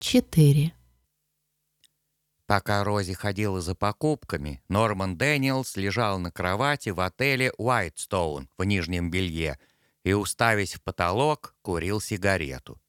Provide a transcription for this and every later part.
4. Пока Рози ходила за покупками, Норман Дэниелс лежал на кровати в отеле «Уайтстоун» в нижнем белье и, уставясь в потолок, курил сигарету.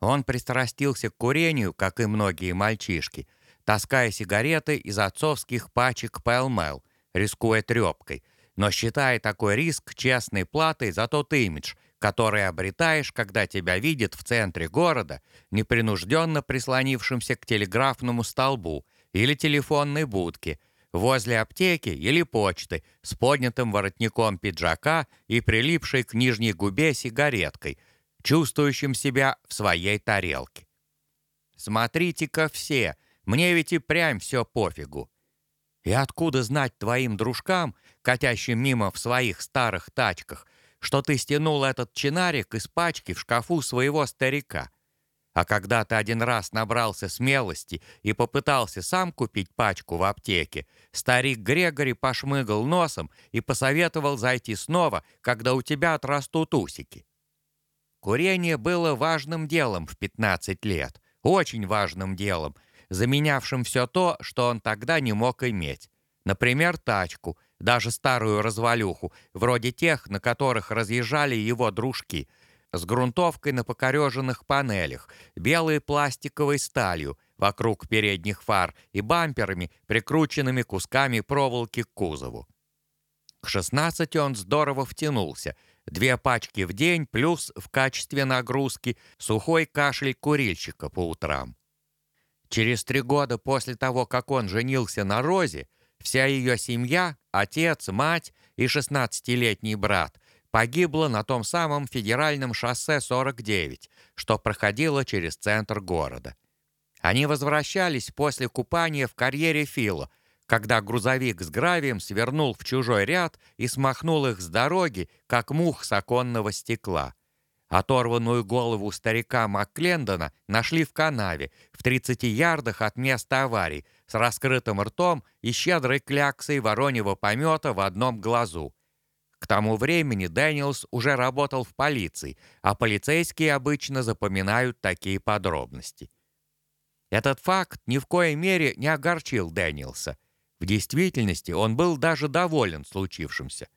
Он пристрастился к курению, как и многие мальчишки, таская сигареты из отцовских пачек Pall Mall, рискуя трепкой, но считая такой риск честной платой за тот имидж – который обретаешь, когда тебя видят в центре города, непринужденно прислонившимся к телеграфному столбу или телефонной будке, возле аптеки или почты, с поднятым воротником пиджака и прилипшей к нижней губе сигареткой, чувствующим себя в своей тарелке. «Смотрите-ка все, мне ведь и прям все пофигу», и откуда знать твоим дружкам, катящим мимо в своих старых тачках, что ты стянул этот чинарик из пачки в шкафу своего старика. А когда ты один раз набрался смелости и попытался сам купить пачку в аптеке, старик Грегори пошмыгал носом и посоветовал зайти снова, когда у тебя отрастут усики. Курение было важным делом в 15 лет, очень важным делом, заменявшим все то, что он тогда не мог иметь. Например, тачку, даже старую развалюху, вроде тех, на которых разъезжали его дружки, с грунтовкой на покореженных панелях, белой пластиковой сталью вокруг передних фар и бамперами, прикрученными кусками проволоки к кузову. К 16 он здорово втянулся. Две пачки в день, плюс в качестве нагрузки сухой кашель курильщика по утрам. Через три года после того, как он женился на Розе, Вся ее семья, отец, мать и 16-летний брат погибла на том самом федеральном шоссе 49, что проходило через центр города. Они возвращались после купания в карьере Фила, когда грузовик с гравием свернул в чужой ряд и смахнул их с дороги, как мух с оконного стекла. Оторванную голову старика Макклендона нашли в канаве, в 30 ярдах от места аварии, с раскрытым ртом и щедрой кляксой вороньего помета в одном глазу. К тому времени Дэниелс уже работал в полиции, а полицейские обычно запоминают такие подробности. Этот факт ни в коей мере не огорчил Дэниелса. В действительности он был даже доволен случившимся.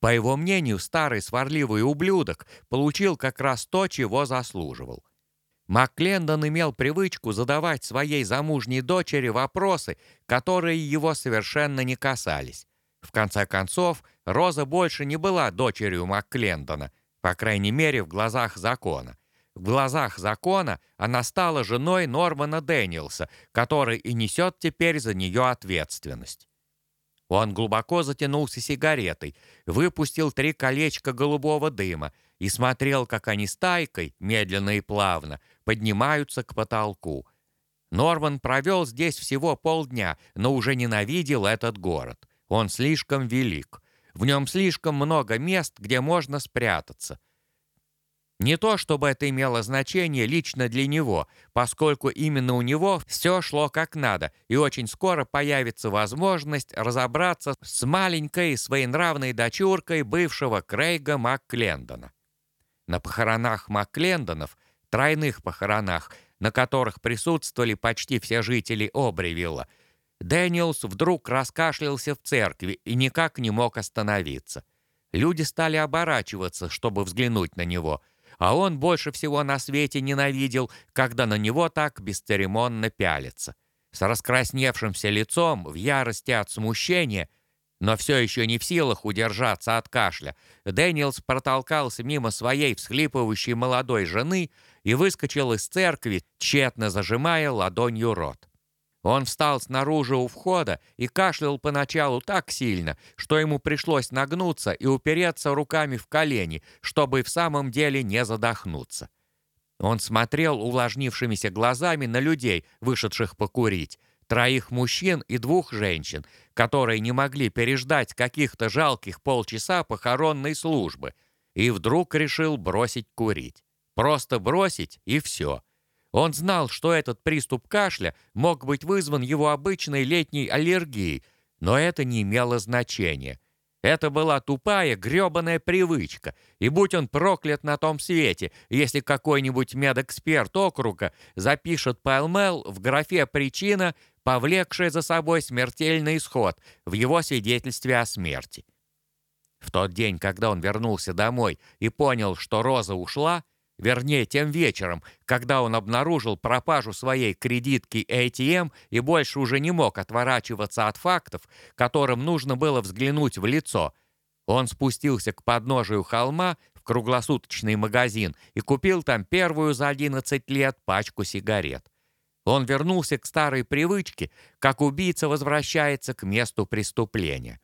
По его мнению, старый сварливый ублюдок получил как раз то, чего заслуживал. Маклендон имел привычку задавать своей замужней дочери вопросы, которые его совершенно не касались. В конце концов, Роза больше не была дочерью Маклендона, по крайней мере, в глазах закона. В глазах закона она стала женой Нормана Дэниелса, который и несет теперь за нее ответственность. Он глубоко затянулся сигаретой, выпустил три колечка голубого дыма и смотрел, как они стайкой, медленно и плавно, поднимаются к потолку. Норман провел здесь всего полдня, но уже ненавидел этот город. Он слишком велик. В нем слишком много мест, где можно спрятаться. Не то, чтобы это имело значение лично для него, поскольку именно у него все шло как надо, и очень скоро появится возможность разобраться с маленькой своенравной дочуркой бывшего Крейга Макклендона. На похоронах Макклендонов, тройных похоронах, на которых присутствовали почти все жители Обривилла, Дэниелс вдруг раскашлялся в церкви и никак не мог остановиться. Люди стали оборачиваться, чтобы взглянуть на него – а он больше всего на свете ненавидел, когда на него так бесцеремонно пялятся. С раскрасневшимся лицом, в ярости от смущения, но все еще не в силах удержаться от кашля, Дэниелс протолкался мимо своей всхлипывающей молодой жены и выскочил из церкви, тщетно зажимая ладонью рот. Он встал снаружи у входа и кашлял поначалу так сильно, что ему пришлось нагнуться и упереться руками в колени, чтобы в самом деле не задохнуться. Он смотрел увлажнившимися глазами на людей, вышедших покурить, троих мужчин и двух женщин, которые не могли переждать каких-то жалких полчаса похоронной службы, и вдруг решил бросить курить. Просто бросить и все. Он знал, что этот приступ кашля мог быть вызван его обычной летней аллергией, но это не имело значения. Это была тупая, грёбаная привычка, и будь он проклят на том свете, если какой-нибудь медэксперт округа запишет Пэлмэл в графе «Причина», повлекшая за собой смертельный исход в его свидетельстве о смерти. В тот день, когда он вернулся домой и понял, что Роза ушла, Вернее, тем вечером, когда он обнаружил пропажу своей кредитки ATM и больше уже не мог отворачиваться от фактов, которым нужно было взглянуть в лицо. Он спустился к подножию холма в круглосуточный магазин и купил там первую за 11 лет пачку сигарет. Он вернулся к старой привычке, как убийца возвращается к месту преступления.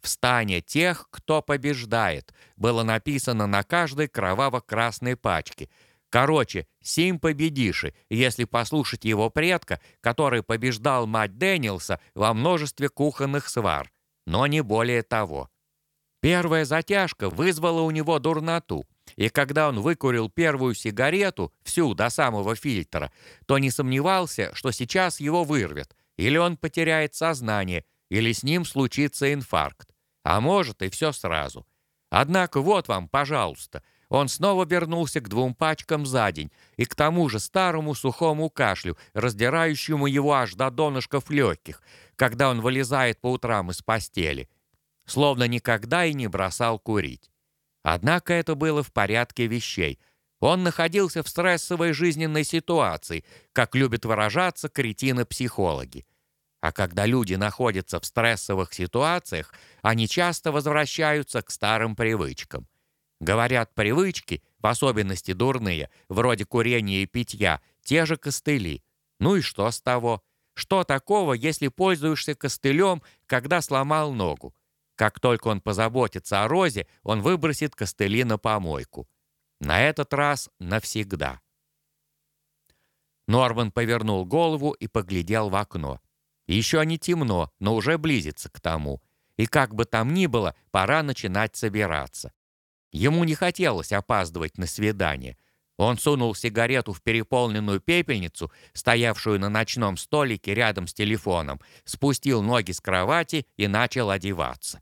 «В стане тех, кто побеждает», было написано на каждой кроваво-красной пачке. Короче, Сим победиши, если послушать его предка, который побеждал мать Дэниелса во множестве кухонных свар, но не более того. Первая затяжка вызвала у него дурноту, и когда он выкурил первую сигарету, всю до самого фильтра, то не сомневался, что сейчас его вырвет, или он потеряет сознание, или с ним случится инфаркт. А может, и все сразу. Однако вот вам, пожалуйста, он снова вернулся к двум пачкам за день и к тому же старому сухому кашлю, раздирающему его аж до донышков легких, когда он вылезает по утрам из постели. Словно никогда и не бросал курить. Однако это было в порядке вещей. Он находился в стрессовой жизненной ситуации, как любят выражаться кретины-психологи. А когда люди находятся в стрессовых ситуациях, они часто возвращаются к старым привычкам. Говорят, привычки, в особенности дурные, вроде курения и питья, те же костыли. Ну и что с того? Что такого, если пользуешься костылем, когда сломал ногу? Как только он позаботится о розе, он выбросит костыли на помойку. На этот раз навсегда. Норман повернул голову и поглядел в окно. Еще не темно, но уже близится к тому. И как бы там ни было, пора начинать собираться. Ему не хотелось опаздывать на свидание. Он сунул сигарету в переполненную пепельницу, стоявшую на ночном столике рядом с телефоном, спустил ноги с кровати и начал одеваться.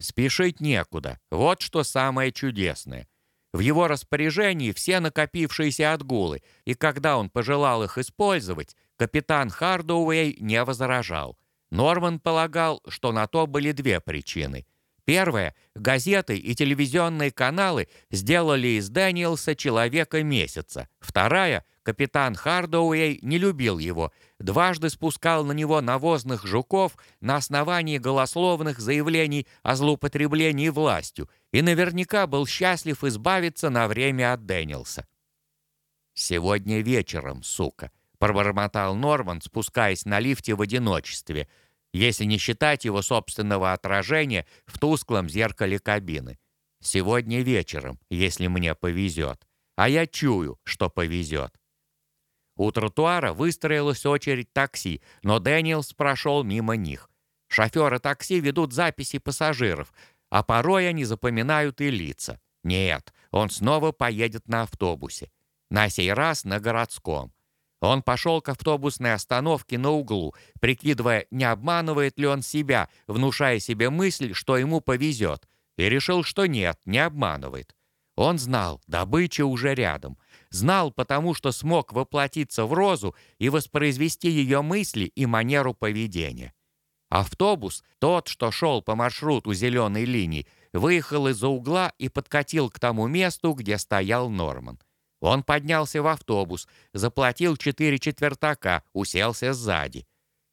Спешить некуда. Вот что самое чудесное. В его распоряжении все накопившиеся отгулы, и когда он пожелал их использовать, капитан Хардуэй не возражал. Норман полагал, что на то были две причины. Первая – газеты и телевизионные каналы сделали из Дэниелса человека месяца. Вторая – капитан Хардуэй не любил его, дважды спускал на него навозных жуков на основании голословных заявлений о злоупотреблении властью и наверняка был счастлив избавиться на время от Дэниелса. «Сегодня вечером, сука», — пробормотал Норман, спускаясь на лифте в одиночестве, если не считать его собственного отражения в тусклом зеркале кабины. «Сегодня вечером, если мне повезет. А я чую, что повезет». У тротуара выстроилась очередь такси, но Дэниелс прошел мимо них. Шоферы такси ведут записи пассажиров, а порой они запоминают и лица. Нет, он снова поедет на автобусе. На сей раз на городском. Он пошел к автобусной остановке на углу, прикидывая, не обманывает ли он себя, внушая себе мысль, что ему повезет, и решил, что нет, не обманывает. Он знал, добыча уже рядом. Знал, потому что смог воплотиться в розу и воспроизвести ее мысли и манеру поведения. Автобус, тот, что шел по маршруту зеленой линии, выехал из-за угла и подкатил к тому месту, где стоял Норман. Он поднялся в автобус, заплатил четыре четвертака, уселся сзади.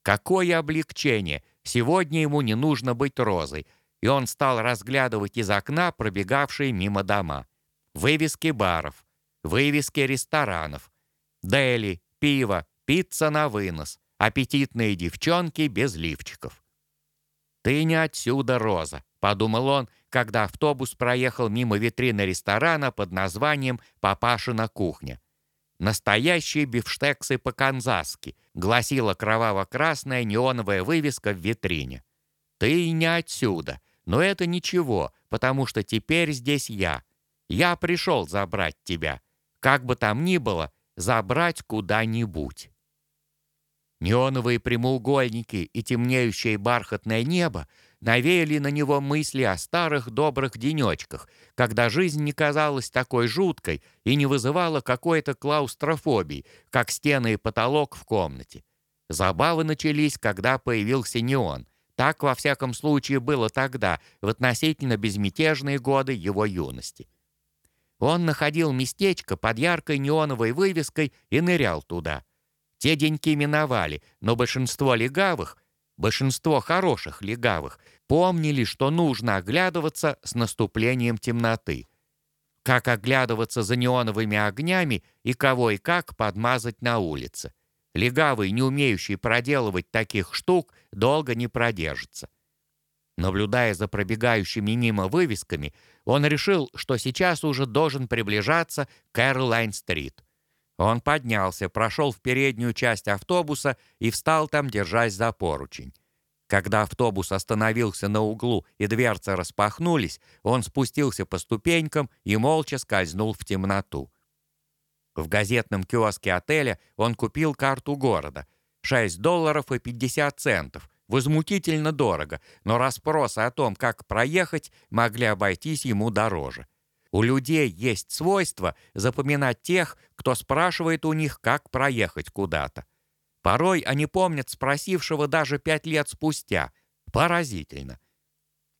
Какое облегчение! Сегодня ему не нужно быть розой, и он стал разглядывать из окна пробегавшие мимо дома. Вывески баров, вывески ресторанов. Дели, пиво, пицца на вынос, аппетитные девчонки без лифчиков. «Ты не отсюда, Роза», — подумал он, когда автобус проехал мимо витрины ресторана под названием «Папашина кухня». «Настоящие бифштексы по-канзасски», — гласила кроваво-красная неоновая вывеска в витрине. «Ты не отсюда, но это ничего, потому что теперь здесь я. Я пришел забрать тебя как бы там ни было, забрать куда-нибудь. Неоновые прямоугольники и темнеющее бархатное небо навеяли на него мысли о старых добрых денечках, когда жизнь не казалась такой жуткой и не вызывала какой-то клаустрофобии, как стены и потолок в комнате. Забавы начались, когда появился неон. Так, во всяком случае, было тогда, в относительно безмятежные годы его юности. Он находил местечко под яркой неоновой вывеской и нырял туда. Те деньки миновали, но большинство легавых, большинство хороших легавых, помнили, что нужно оглядываться с наступлением темноты. Как оглядываться за неоновыми огнями и кого и как подмазать на улице. Легавый, не умеющий проделывать таких штук, долго не продержится. Наблюдая за пробегающими мимо вывесками, он решил, что сейчас уже должен приближаться к Кэролайн-стрит. Он поднялся, прошел в переднюю часть автобуса и встал там, держась за поручень. Когда автобус остановился на углу и дверцы распахнулись, он спустился по ступенькам и молча скользнул в темноту. В газетном киоске отеля он купил карту города. 6 долларов и 50 центов. Возмутительно дорого, но расспросы о том, как проехать, могли обойтись ему дороже. У людей есть свойство запоминать тех, кто спрашивает у них, как проехать куда-то. Порой они помнят спросившего даже пять лет спустя. Поразительно.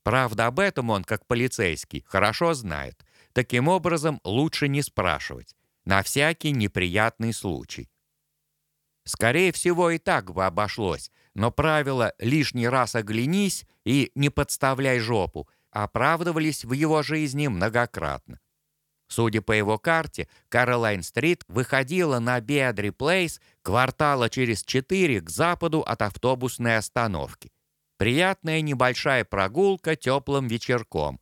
Правда, об этом он, как полицейский, хорошо знает. Таким образом, лучше не спрашивать. На всякий неприятный случай. Скорее всего, и так бы обошлось, но правило «лишний раз оглянись» и «не подставляй жопу» оправдывались в его жизни многократно. Судя по его карте, Каролайн-стрит выходила на Беадри Плейс квартала через четыре к западу от автобусной остановки. Приятная небольшая прогулка теплым вечерком.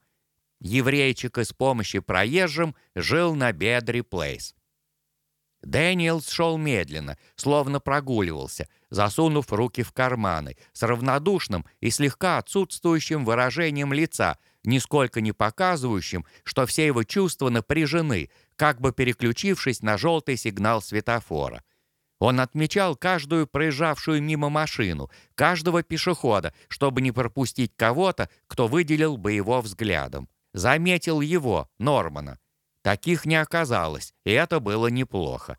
Еврейчик из помощи проезжим жил на Бедри Плейс. Дэниелс шел медленно, словно прогуливался, засунув руки в карманы, с равнодушным и слегка отсутствующим выражением лица, нисколько не показывающим, что все его чувства напряжены, как бы переключившись на желтый сигнал светофора. Он отмечал каждую проезжавшую мимо машину, каждого пешехода, чтобы не пропустить кого-то, кто выделил бы его взглядом. Заметил его, Нормана. Таких не оказалось, и это было неплохо.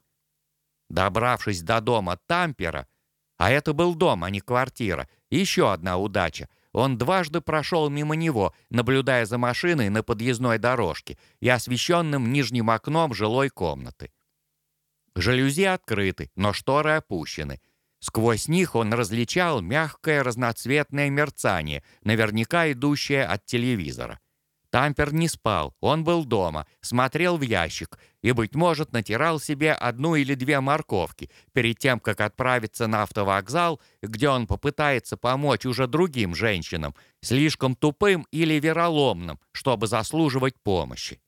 Добравшись до дома Тампера, а это был дом, а не квартира, еще одна удача, он дважды прошел мимо него, наблюдая за машиной на подъездной дорожке и освещенным нижним окном жилой комнаты. Жалюзи открыты, но шторы опущены. Сквозь них он различал мягкое разноцветное мерцание, наверняка идущее от телевизора. Тампер не спал, он был дома, смотрел в ящик и, быть может, натирал себе одну или две морковки перед тем, как отправиться на автовокзал, где он попытается помочь уже другим женщинам, слишком тупым или вероломным, чтобы заслуживать помощи.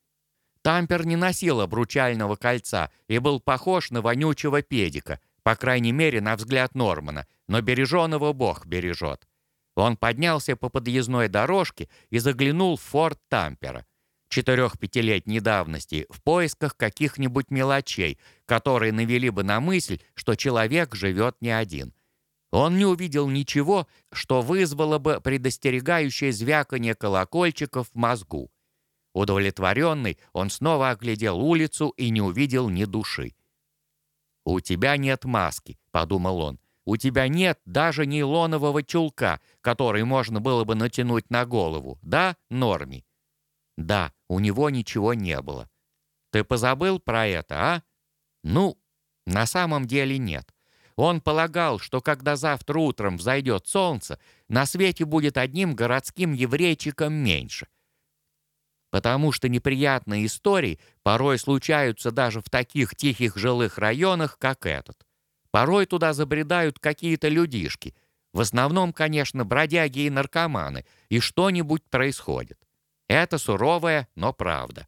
Тампер не носил обручального кольца и был похож на вонючего педика, по крайней мере, на взгляд Нормана, но береженого Бог бережет. Он поднялся по подъездной дорожке и заглянул в форт Тампера. Четырех-пятилетней давности в поисках каких-нибудь мелочей, которые навели бы на мысль, что человек живет не один. Он не увидел ничего, что вызвало бы предостерегающее звяканье колокольчиков в мозгу. Удовлетворенный, он снова оглядел улицу и не увидел ни души. «У тебя нет маски», — подумал он. У тебя нет даже нейлонового чулка, который можно было бы натянуть на голову, да, Норми?» «Да, у него ничего не было. Ты позабыл про это, а?» «Ну, на самом деле нет. Он полагал, что когда завтра утром взойдет солнце, на свете будет одним городским еврейчиком меньше. Потому что неприятные истории порой случаются даже в таких тихих жилых районах, как этот. Порой туда забредают какие-то людишки. В основном, конечно, бродяги и наркоманы, и что-нибудь происходит. Это суровая, но правда.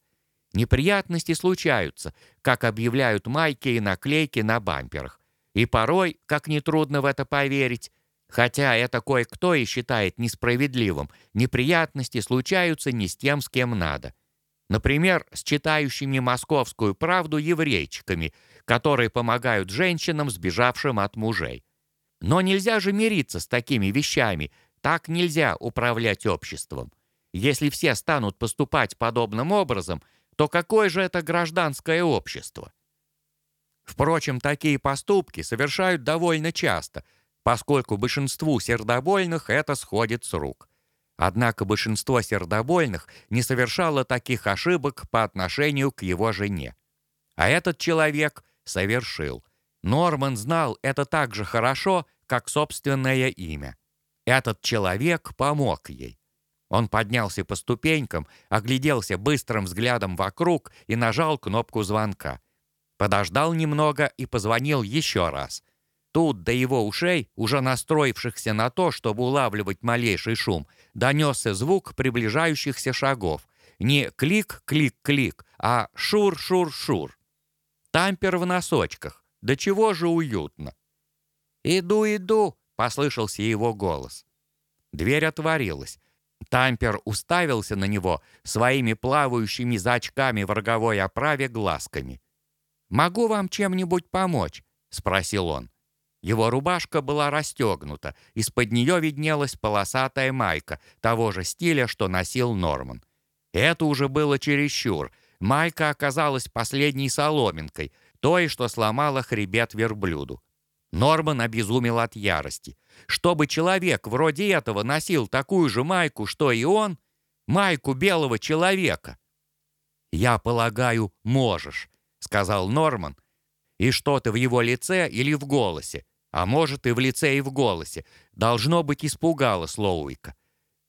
Неприятности случаются, как объявляют майки и наклейки на бамперах. И порой, как нетрудно в это поверить, хотя это кое-кто и считает несправедливым, неприятности случаются не с тем, с кем надо. Например, с читающими московскую правду еврейчиками – которые помогают женщинам, сбежавшим от мужей. Но нельзя же мириться с такими вещами. Так нельзя управлять обществом. Если все станут поступать подобным образом, то какое же это гражданское общество? Впрочем, такие поступки совершают довольно часто, поскольку большинству сердобольных это сходит с рук. Однако большинство сердобольных не совершало таких ошибок по отношению к его жене. А этот человек совершил. Норман знал это так же хорошо, как собственное имя. Этот человек помог ей. Он поднялся по ступенькам, огляделся быстрым взглядом вокруг и нажал кнопку звонка. Подождал немного и позвонил еще раз. Тут до его ушей, уже настроившихся на то, чтобы улавливать малейший шум, донесся звук приближающихся шагов. Не клик-клик-клик, а шур-шур-шур. Тампер в носочках. Да чего же уютно. «Иду, иду!» — послышался его голос. Дверь отворилась. Тампер уставился на него своими плавающими за очками в роговой оправе глазками. «Могу вам чем-нибудь помочь?» — спросил он. Его рубашка была расстегнута, из-под нее виднелась полосатая майка того же стиля, что носил Норман. Это уже было чересчур. Майка оказалась последней соломинкой, той, что сломала хребет верблюду. Норман обезумел от ярости. Чтобы человек вроде этого носил такую же майку, что и он, майку белого человека. «Я полагаю, можешь», — сказал Норман, и что-то в его лице или в голосе, а может и в лице и в голосе, должно быть испугало Слоуика.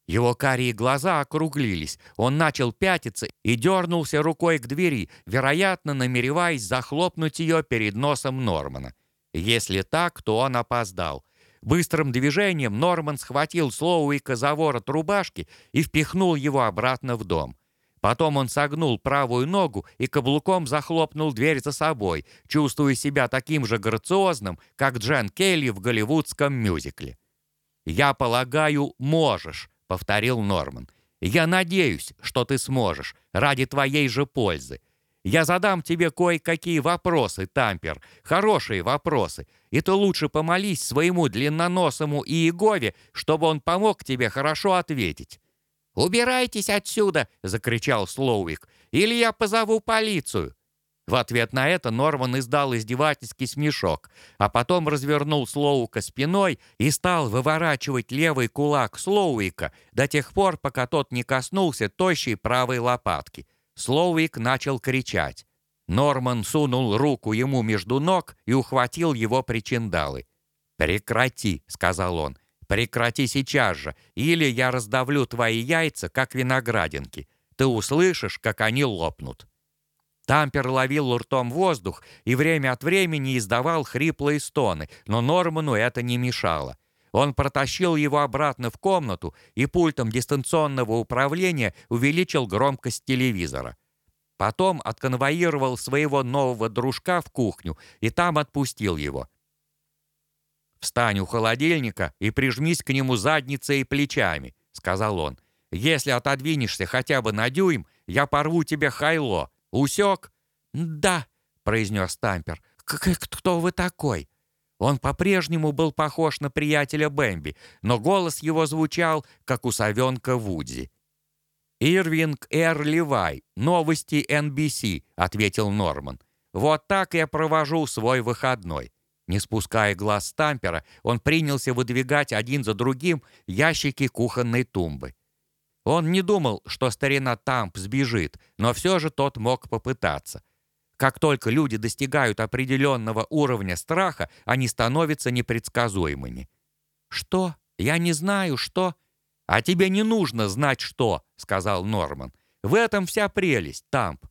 Его карие глаза округлились, он начал пятиться и дернулся рукой к двери, вероятно, намереваясь захлопнуть ее перед носом Нормана. Если так, то он опоздал. Быстрым движением Норман схватил Слоуика за ворот рубашки и впихнул его обратно в дом. Потом он согнул правую ногу и каблуком захлопнул дверь за собой, чувствуя себя таким же грациозным, как Джен Келли в голливудском мюзикле. «Я полагаю, можешь», — повторил Норман. «Я надеюсь, что ты сможешь, ради твоей же пользы. Я задам тебе кое-какие вопросы, Тампер, хорошие вопросы, и ты лучше помолись своему длинноносому Иегове, чтобы он помог тебе хорошо ответить». «Убирайтесь отсюда!» — закричал Слоуик. «Или я позову полицию!» В ответ на это Норман издал издевательский смешок, а потом развернул Слоука спиной и стал выворачивать левый кулак Слоуика до тех пор, пока тот не коснулся тощей правой лопатки. Слоуик начал кричать. Норман сунул руку ему между ног и ухватил его причиндалы. «Прекрати», — сказал он, — «прекрати сейчас же, или я раздавлю твои яйца, как виноградинки. Ты услышишь, как они лопнут». Тампер ловил ртом воздух и время от времени издавал хриплые стоны, но Норману это не мешало. Он протащил его обратно в комнату и пультом дистанционного управления увеличил громкость телевизора. Потом отконвоировал своего нового дружка в кухню и там отпустил его. «Встань у холодильника и прижмись к нему задницей и плечами», — сказал он. «Если отодвинешься хотя бы на дюйм, я порву тебе хайло. Усек?» «Да», — произнес Тампер. «Кто вы такой?» Он по-прежнему был похож на приятеля Бэмби, но голос его звучал, как у совенка Вудзи. «Ирвинг Эр Ливай, новости NBC», — ответил Норман. «Вот так я провожу свой выходной». Не спуская глаз с тампера, он принялся выдвигать один за другим ящики кухонной тумбы. Он не думал, что старина Тамп сбежит, но все же тот мог попытаться — как только люди достигают определенного уровня страха, они становятся непредсказуемыми. «Что? Я не знаю, что...» «А тебе не нужно знать, что», — сказал Норман. «В этом вся прелесть, Тамп.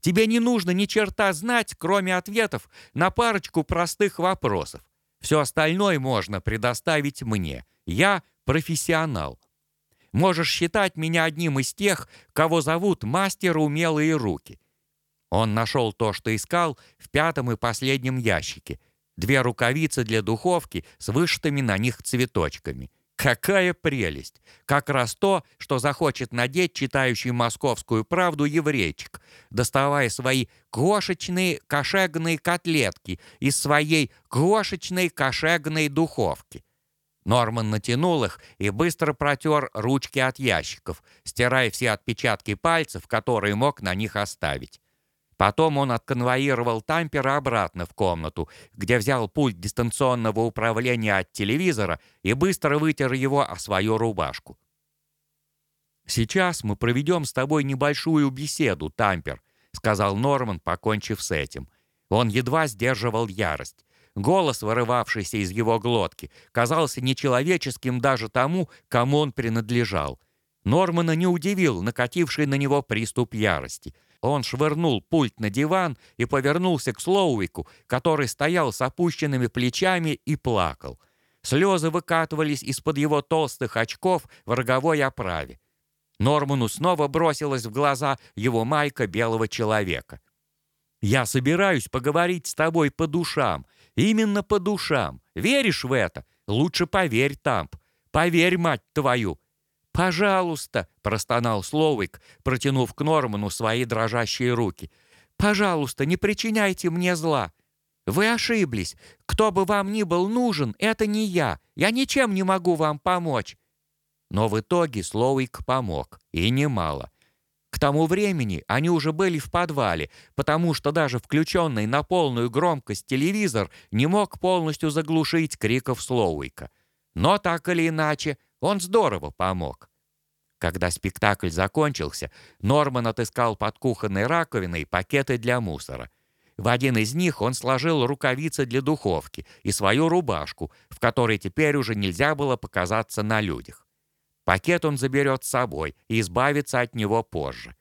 Тебе не нужно ни черта знать, кроме ответов на парочку простых вопросов. Все остальное можно предоставить мне. Я профессионал. Можешь считать меня одним из тех, кого зовут мастер умелые руки. Он нашел то, что искал, в пятом и последнем ящике. Две рукавицы для духовки с вышитыми на них цветочками. Какая прелесть! Как раз то, что захочет надеть читающий московскую правду еврейчик, доставая свои кошечные кошегные котлетки из своей кошечной кошегной духовки. Норман натянул их и быстро протер ручки от ящиков, стирая все отпечатки пальцев, которые мог на них оставить. Потом он отконвоировал Тампера обратно в комнату, где взял пульт дистанционного управления от телевизора и быстро вытер его о свою рубашку. «Сейчас мы проведем с тобой небольшую беседу, Тампер», — сказал Норман, покончив с этим. Он едва сдерживал ярость. Голос, вырывавшийся из его глотки, казался нечеловеческим даже тому, кому он принадлежал. Нормана не удивил накативший на него приступ ярости — он швырнул пульт на диван и повернулся к Слоуику, который стоял с опущенными плечами и плакал. Слезы выкатывались из-под его толстых очков в роговой оправе. Норману снова бросилась в глаза его майка белого человека. «Я собираюсь поговорить с тобой по душам. Именно по душам. Веришь в это? Лучше поверь, Тамп. Поверь, мать твою. «Пожалуйста!» — простонал Слоуик, протянув к Норману свои дрожащие руки. «Пожалуйста, не причиняйте мне зла. Вы ошиблись. Кто бы вам ни был нужен, это не я. Я ничем не могу вам помочь». Но в итоге Слоуик помог, и немало. К тому времени они уже были в подвале, потому что даже включенный на полную громкость телевизор не мог полностью заглушить криков Слоуика. Но так или иначе, он здорово помог. Когда спектакль закончился, Норман отыскал под кухонной раковиной пакеты для мусора. В один из них он сложил рукавицы для духовки и свою рубашку, в которой теперь уже нельзя было показаться на людях. Пакет он заберет с собой и избавится от него позже.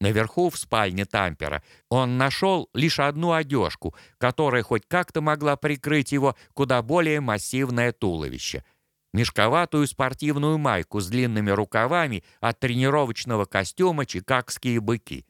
Наверху, в спальне Тампера, он нашел лишь одну одежку, которая хоть как-то могла прикрыть его куда более массивное туловище — мешковатую спортивную майку с длинными рукавами от тренировочного костюма «Чикагские быки».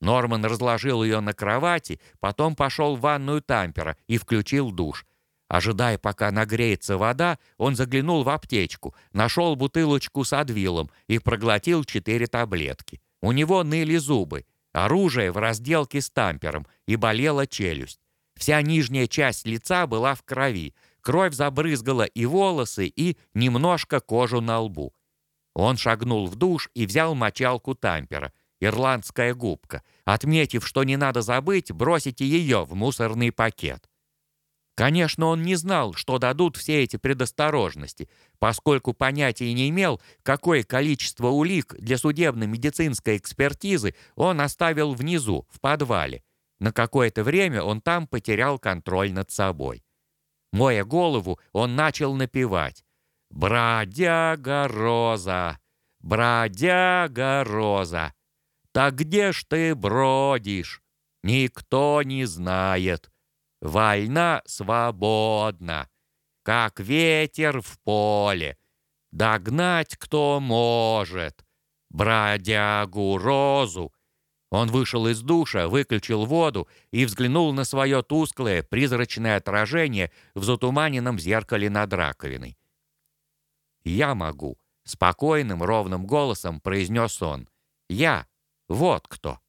Норман разложил ее на кровати, потом пошел в ванную Тампера и включил душ. Ожидая, пока нагреется вода, он заглянул в аптечку, нашел бутылочку с адвилом и проглотил четыре таблетки. У него ныли зубы, оружие в разделке с Тампером и болела челюсть. Вся нижняя часть лица была в крови, Кровь забрызгала и волосы, и немножко кожу на лбу. Он шагнул в душ и взял мочалку тампера, ирландская губка, отметив, что не надо забыть бросить ее в мусорный пакет. Конечно, он не знал, что дадут все эти предосторожности, поскольку понятия не имел, какое количество улик для судебно-медицинской экспертизы он оставил внизу, в подвале. На какое-то время он там потерял контроль над собой. Моя голову, он начал напевать. «Бродяга Роза, бродяга Роза, так где ж ты бродишь? Никто не знает. Война свободна, как ветер в поле. Догнать кто может. Бродягу Розу он вышел из душа, выключил воду и взглянул на свое тусклое, призрачное отражение в затуманенном зеркале над раковиной. «Я могу», — спокойным, ровным голосом произнес он. «Я. Вот кто».